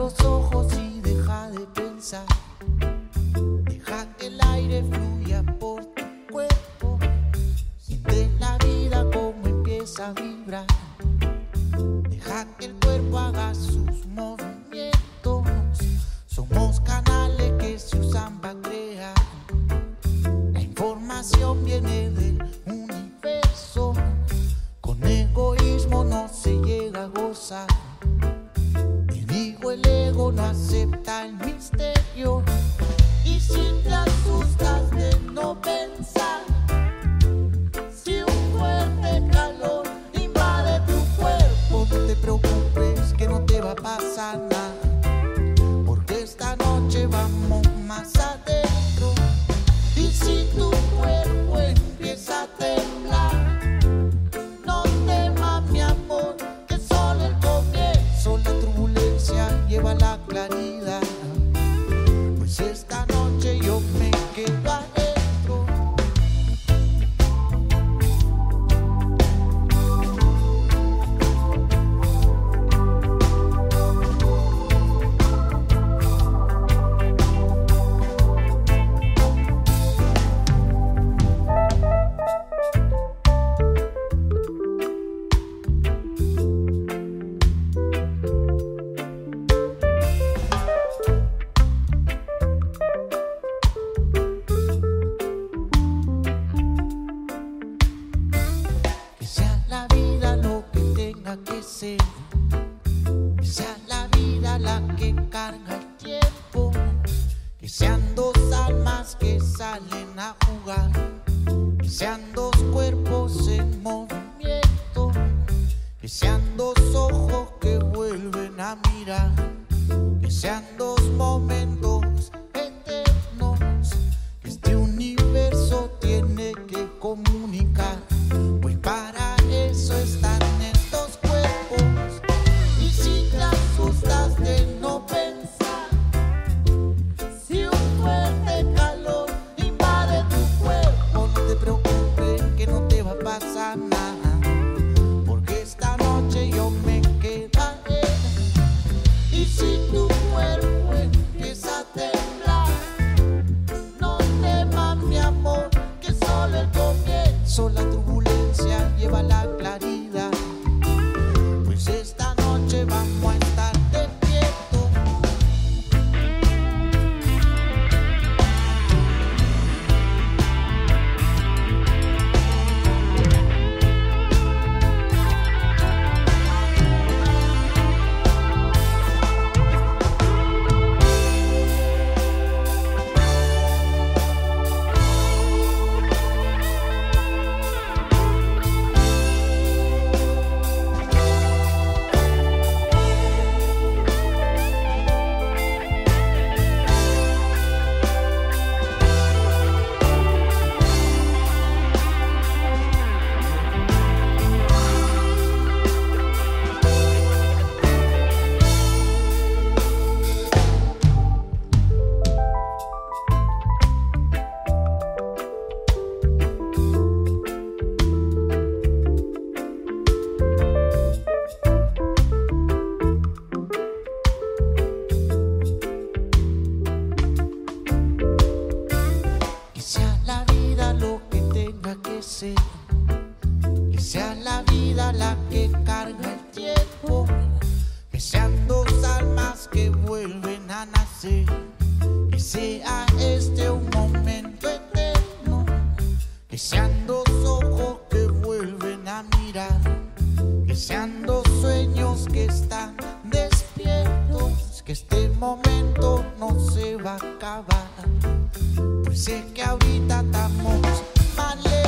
los ojos y deja de pensar. Deja que el aire fluya por tu cuerpo. Siente la vida como empieza a vibrar. Deja que el cuerpo haga sus movimientos. Somos canales que se usan para crear. La información viene del universo. Con egoísmo no se llega a gozar. cola sip la vida lo que tenga que ser. Que sea la vida la que carga el tiempo. Que sean dos almas que salen a jugar. Que sean que sea la vida la que carga el tiempo, que sean dos almas que vuelven a nacer, que sea este un momento eterno, que sean dos ojos que vuelven a mirar, que sean dos sueños que están despiertos, que este momento no se va a acabar, pues sé que ahorita estamos mal.